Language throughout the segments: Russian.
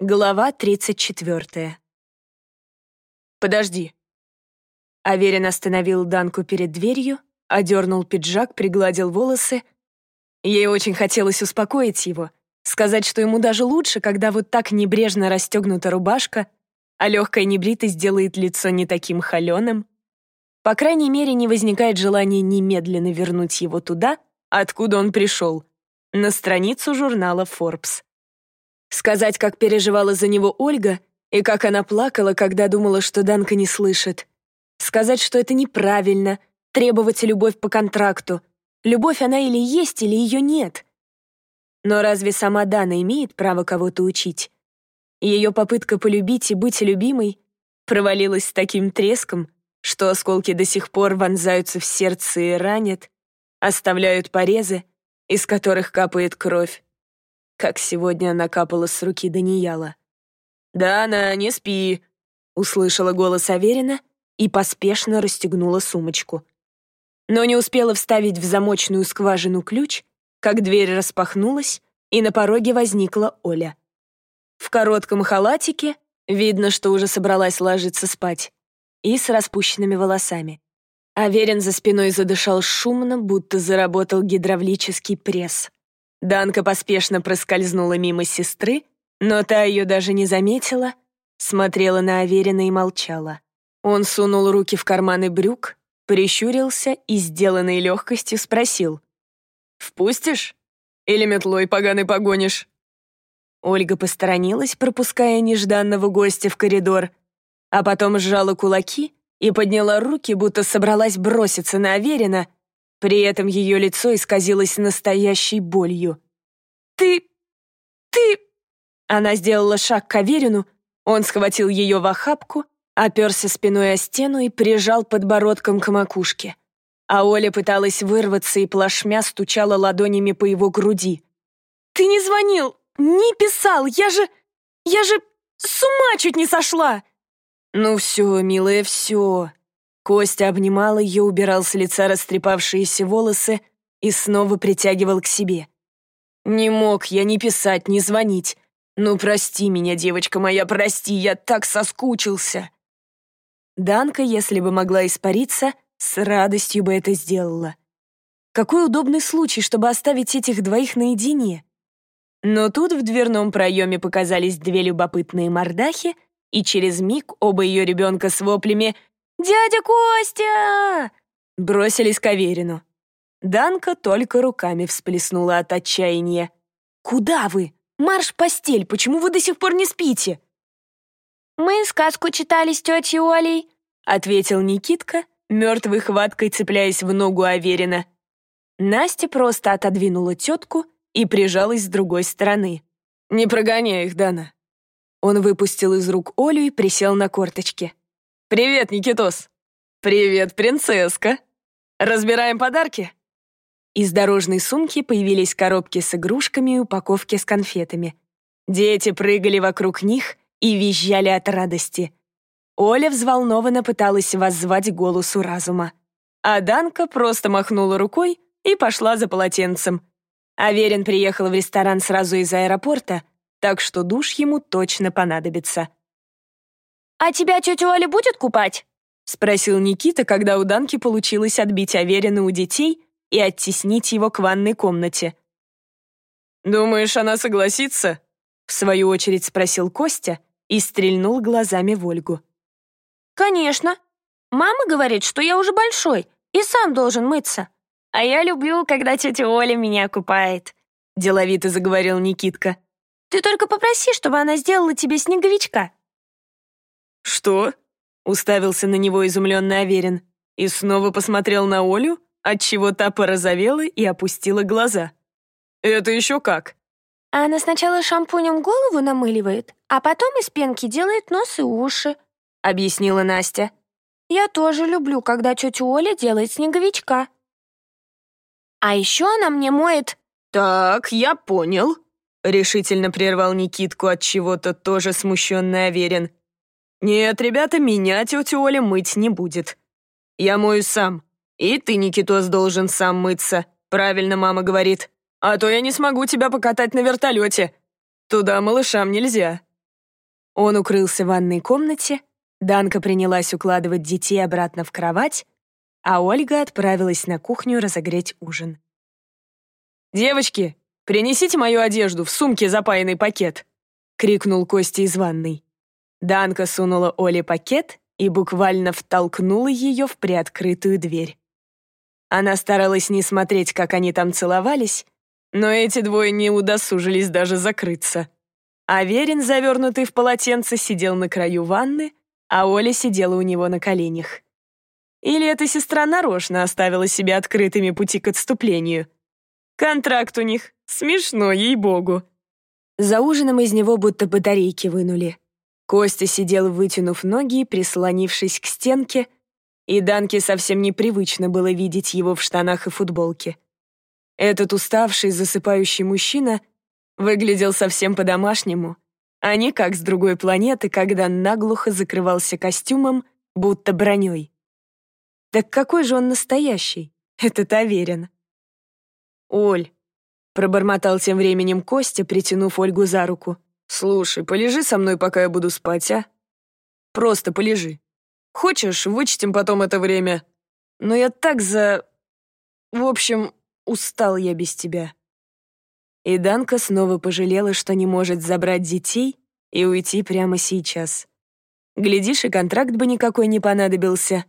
Глава 34. «Подожди». Аверин остановил Данку перед дверью, одернул пиджак, пригладил волосы. Ей очень хотелось успокоить его, сказать, что ему даже лучше, когда вот так небрежно расстегнута рубашка, а легкая небритость делает лицо не таким холеным. По крайней мере, не возникает желания немедленно вернуть его туда, откуда он пришел, на страницу журнала Forbes. Сказать, как переживала за него Ольга, и как она плакала, когда думала, что Данка не слышит. Сказать, что это неправильно, требовать любовь по контракту. Любовь она или есть, или ее нет. Но разве сама Дана имеет право кого-то учить? Ее попытка полюбить и быть любимой провалилась с таким треском, что осколки до сих пор вонзаются в сердце и ранят, оставляют порезы, из которых капает кровь как сегодня она капала с руки Данияла. «Дана, не спи!» — услышала голос Аверина и поспешно расстегнула сумочку. Но не успела вставить в замочную скважину ключ, как дверь распахнулась, и на пороге возникла Оля. В коротком халатике, видно, что уже собралась ложиться спать, и с распущенными волосами. Аверин за спиной задышал шумно, будто заработал гидравлический пресс. Данка поспешно проскользнула мимо сестры, но та ее даже не заметила, смотрела на Аверина и молчала. Он сунул руки в карманы брюк, прищурился и, сделанной легкостью, спросил. «Впустишь? Или метлой поганый погонишь?» Ольга посторонилась, пропуская нежданного гостя в коридор, а потом сжала кулаки и подняла руки, будто собралась броситься на Аверина, при этом ее лицо исказилось настоящей болью. «Ты... ты...» Она сделала шаг к Аверину, он схватил ее в охапку, оперся спиной о стену и прижал подбородком к макушке. А Оля пыталась вырваться и плашмя стучала ладонями по его груди. «Ты не звонил, не писал, я же... я же с ума чуть не сошла!» «Ну все, милая, все. Костя обнимал ее, убирал с лица растрепавшиеся волосы и снова притягивал к себе. «Не мог я ни писать, ни звонить. Ну, прости меня, девочка моя, прости, я так соскучился!» Данка, если бы могла испариться, с радостью бы это сделала. Какой удобный случай, чтобы оставить этих двоих наедине. Но тут в дверном проеме показались две любопытные мордахи, и через миг оба ее ребенка с воплями «Дядя Костя!» Бросились к Аверину. Данка только руками всплеснула от отчаяния. «Куда вы? Марш в постель! Почему вы до сих пор не спите?» «Мы сказку читали с тетей Олей», — ответил Никитка, мертвой хваткой цепляясь в ногу Аверина. Настя просто отодвинула тетку и прижалась с другой стороны. «Не прогоняй их, Дана». Он выпустил из рук Олю и присел на корточки. «Привет, Никитос!» «Привет, принцесска!» «Разбираем подарки?» Из дорожной сумки появились коробки с игрушками и упаковки с конфетами. Дети прыгали вокруг них и визжали от радости. Оля взволнованно пыталась воззвать голосу разума. А Данка просто махнула рукой и пошла за полотенцем. Аверин приехал в ресторан сразу из аэропорта, так что душ ему точно понадобится. «А тебя тетя Оля будет купать?» — спросил Никита, когда у Данки получилось отбить Аверина у детей и оттеснить его к ванной комнате. «Думаешь, она согласится?» — в свою очередь спросил Костя и стрельнул глазами в Ольгу. «Конечно. Мама говорит, что я уже большой и сам должен мыться. А я люблю, когда тетя Оля меня купает», — деловито заговорил Никитка. «Ты только попроси, чтобы она сделала тебе снеговичка». «Что?» — уставился на него изумленный Аверин и снова посмотрел на Олю, отчего та порозовела и опустила глаза. «Это еще как?» Она сначала шампунем голову намыливает, а потом из пенки делает нос и уши», — объяснила Настя. «Я тоже люблю, когда тетя Оля делает снеговичка». «А еще она мне моет...» «Так, я понял», — решительно прервал Никитку от чего-то тоже смущенный Аверин. «Нет, ребята, меня тетя Оля мыть не будет. Я мою сам. И ты, Никитос, должен сам мыться. Правильно мама говорит. А то я не смогу тебя покатать на вертолете. Туда малышам нельзя». Он укрылся в ванной комнате, Данка принялась укладывать детей обратно в кровать, а Ольга отправилась на кухню разогреть ужин. «Девочки, принесите мою одежду в сумке запаянный пакет!» — крикнул Костя из ванной. Данка сунула Оле пакет и буквально втолкнула ее в приоткрытую дверь. Она старалась не смотреть, как они там целовались, но эти двое не удосужились даже закрыться. Аверин, завернутый в полотенце, сидел на краю ванны, а Оля сидела у него на коленях. Или эта сестра нарочно оставила себе открытыми пути к отступлению? Контракт у них. Смешно, ей-богу. За ужином из него будто батарейки вынули. Костя сидел, вытянув ноги, прислонившись к стенке, и Данке совсем непривычно было видеть его в штанах и футболке. Этот уставший, засыпающий мужчина выглядел совсем по-домашнему, а не как с другой планеты, когда наглухо закрывался костюмом, будто броней. Так какой же он настоящий, этот Аверин? «Оль», — пробормотал тем временем Костя, притянув Ольгу за руку, — «Слушай, полежи со мной, пока я буду спать, а? Просто полежи. Хочешь, вычтем потом это время. Но я так за... В общем, устал я без тебя». И Данка снова пожалела, что не может забрать детей и уйти прямо сейчас. Глядишь, и контракт бы никакой не понадобился.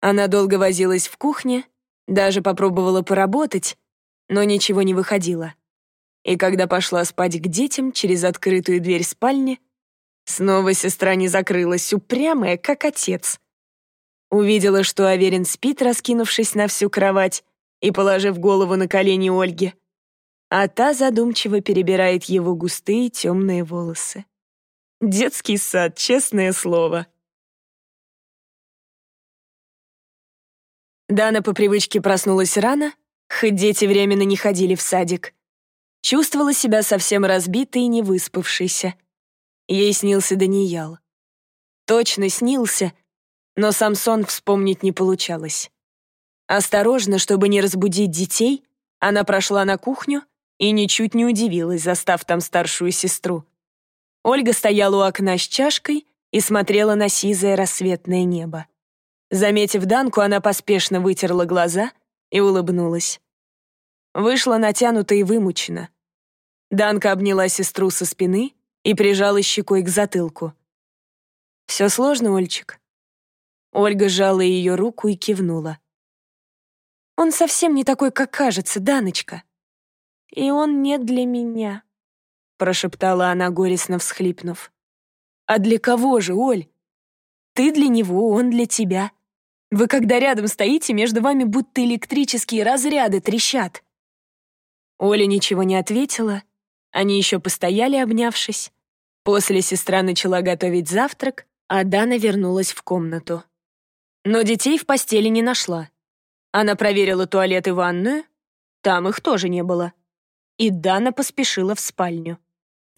Она долго возилась в кухне, даже попробовала поработать, но ничего не выходило и когда пошла спать к детям через открытую дверь спальни, снова сестра не закрылась, упрямая, как отец. Увидела, что Аверин спит, раскинувшись на всю кровать и положив голову на колени Ольги, а та задумчиво перебирает его густые темные волосы. Детский сад, честное слово. Дана по привычке проснулась рано, хоть дети временно не ходили в садик. Чувствовала себя совсем разбитой и невыспавшейся. Ей снился Даниял. Точно снился, но сам сон вспомнить не получалось. Осторожно, чтобы не разбудить детей, она прошла на кухню и ничуть не удивилась, застав там старшую сестру. Ольга стояла у окна с чашкой и смотрела на сизое рассветное небо. Заметив Данку, она поспешно вытерла глаза и улыбнулась. Вышла натянута и вымучена. Данка обняла сестру со спины и прижала щекой к затылку. «Все сложно, Ольчик?» Ольга сжала ее руку и кивнула. «Он совсем не такой, как кажется, Даночка. И он не для меня», — прошептала она, горестно всхлипнув. «А для кого же, Оль? Ты для него, он для тебя. Вы когда рядом стоите, между вами будто электрические разряды трещат». Оля ничего не ответила, они еще постояли, обнявшись. После сестра начала готовить завтрак, а Дана вернулась в комнату. Но детей в постели не нашла. Она проверила туалет и ванную. Там их тоже не было. И Дана поспешила в спальню.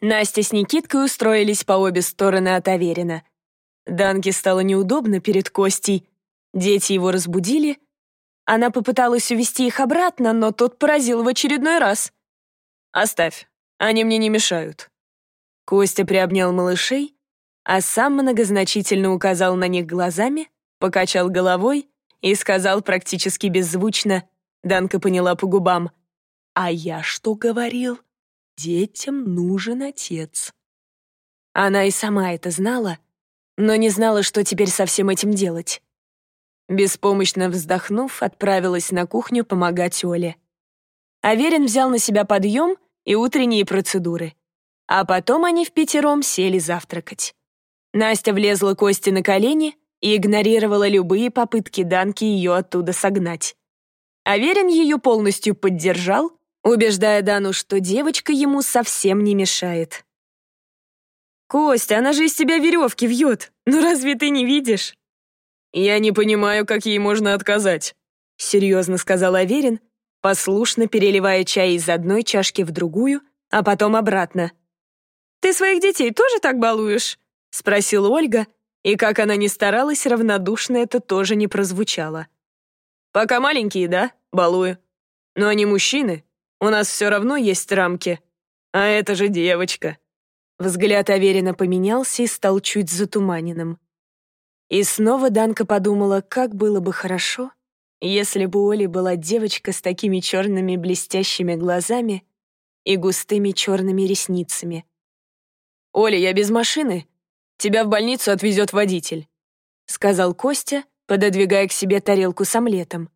Настя с Никиткой устроились по обе стороны от Аверина. Данке стало неудобно перед Костей. Дети его разбудили. Она попыталась увести их обратно, но тот поразил в очередной раз. «Оставь, они мне не мешают». Костя приобнял малышей, а сам многозначительно указал на них глазами, покачал головой и сказал практически беззвучно, Данка поняла по губам, «А я что говорил? Детям нужен отец». Она и сама это знала, но не знала, что теперь со всем этим делать. Беспомощно вздохнув, отправилась на кухню помогать Оле. Аверин взял на себя подъем — и утренние процедуры. А потом они в пятером сели завтракать. Настя влезла Косте на колени и игнорировала любые попытки Данки ее оттуда согнать. Аверин ее полностью поддержал, убеждая Дану, что девочка ему совсем не мешает. «Костя, она же из тебя веревки вьет. Ну разве ты не видишь?» «Я не понимаю, как ей можно отказать», — серьезно сказал Аверин, послушно переливая чай из одной чашки в другую, а потом обратно. «Ты своих детей тоже так балуешь?» — спросила Ольга, и как она ни старалась, равнодушно это тоже не прозвучало. «Пока маленькие, да, балую. Но они мужчины, у нас все равно есть рамки. А это же девочка». Взгляд Аверина поменялся и стал чуть затуманенным. И снова Данка подумала, как было бы хорошо, если бы Оли была девочка с такими черными блестящими глазами и густыми черными ресницами. «Оля, я без машины. Тебя в больницу отвезет водитель», — сказал Костя, пододвигая к себе тарелку с омлетом.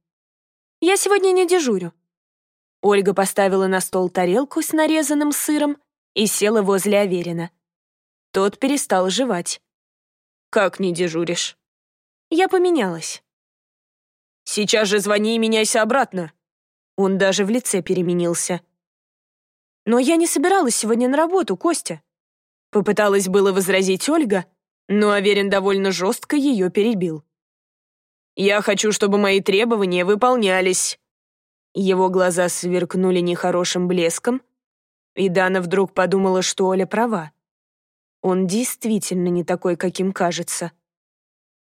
«Я сегодня не дежурю». Ольга поставила на стол тарелку с нарезанным сыром и села возле Аверина. Тот перестал жевать. «Как не дежуришь?» «Я поменялась». «Сейчас же звони и меняйся обратно». Он даже в лице переменился. «Но я не собиралась сегодня на работу, Костя». Попыталась было возразить Ольга, но Аверин довольно жестко ее перебил. «Я хочу, чтобы мои требования выполнялись». Его глаза сверкнули нехорошим блеском, и Дана вдруг подумала, что Оля права. Он действительно не такой, каким кажется.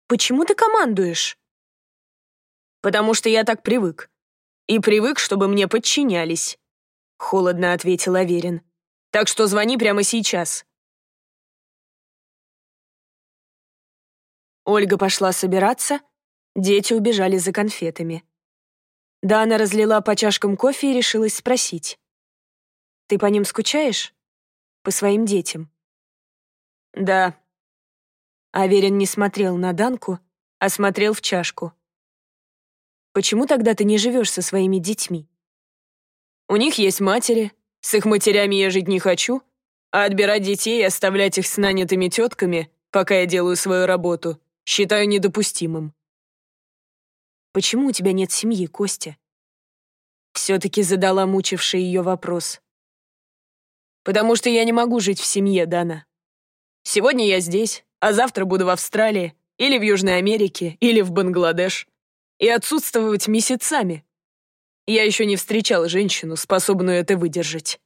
«Почему ты командуешь?» «Потому что я так привык. И привык, чтобы мне подчинялись», — холодно ответил Аверин. «Так что звони прямо сейчас». Ольга пошла собираться, дети убежали за конфетами. Дана разлила по чашкам кофе и решилась спросить. «Ты по ним скучаешь? По своим детям?» «Да». Аверин не смотрел на Данку, а смотрел в чашку. «Почему тогда ты не живешь со своими детьми?» «У них есть матери, с их матерями я жить не хочу, а отбирать детей и оставлять их с нанятыми тетками, пока я делаю свою работу, считаю недопустимым». «Почему у тебя нет семьи, Костя?» Все-таки задала мучивший ее вопрос. «Потому что я не могу жить в семье, Дана. Сегодня я здесь, а завтра буду в Австралии, или в Южной Америке, или в Бангладеш. И отсутствовать месяцами. Я еще не встречал женщину, способную это выдержать.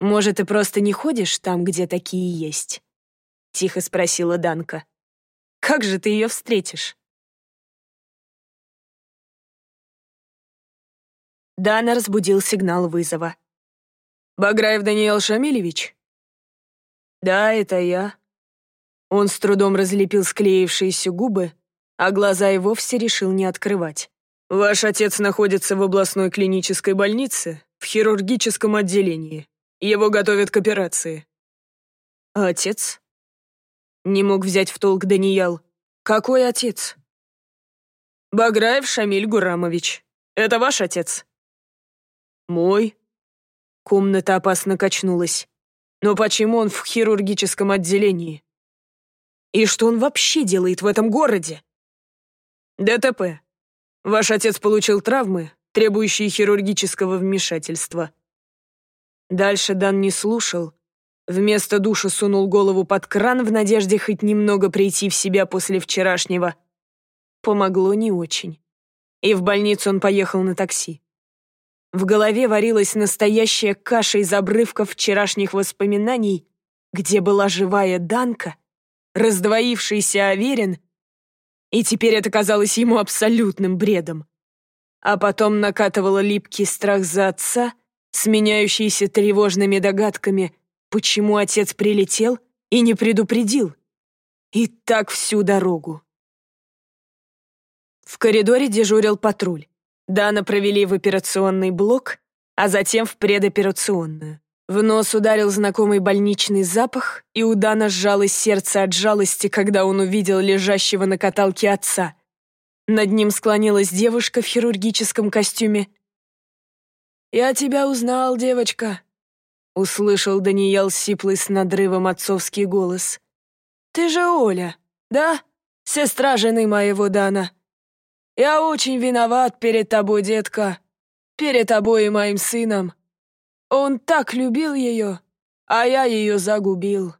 «Может, ты просто не ходишь там, где такие есть?» — тихо спросила Данка. «Как же ты ее встретишь?» Дана разбудил сигнал вызова. «Баграев Даниил Шамилевич?» «Да, это я». Он с трудом разлепил склеившиеся губы, а глаза и вовсе решил не открывать. «Ваш отец находится в областной клинической больнице, в хирургическом отделении. Его готовят к операции». «А отец?» Не мог взять в толк Даниял. «Какой отец?» «Баграев Шамиль Гурамович. Это ваш отец?» «Мой». Комната опасно качнулась. Но почему он в хирургическом отделении? И что он вообще делает в этом городе? ДТП. Ваш отец получил травмы, требующие хирургического вмешательства. Дальше Дан не слушал. Вместо душа сунул голову под кран в надежде хоть немного прийти в себя после вчерашнего. Помогло не очень. И в больницу он поехал на такси. В голове варилась настоящая каша из обрывков вчерашних воспоминаний, где была живая Данка, раздвоившийся Аверин, и теперь это казалось ему абсолютным бредом. А потом накатывала липкий страх за отца, сменяющийся тревожными догадками, почему отец прилетел и не предупредил. И так всю дорогу. В коридоре дежурил патруль. Дана провели в операционный блок, а затем в предоперационную. В нос ударил знакомый больничный запах, и у Дана сжалось сердце от жалости, когда он увидел лежащего на каталке отца. Над ним склонилась девушка в хирургическом костюме. «Я тебя узнал, девочка», — услышал Даниэл сиплый с надрывом отцовский голос. «Ты же Оля, да? Сестра жены моего Дана. Я очень виноват перед тобой, детка. Перед тобой и моим сыном. Он так любил ее, а я ее загубил.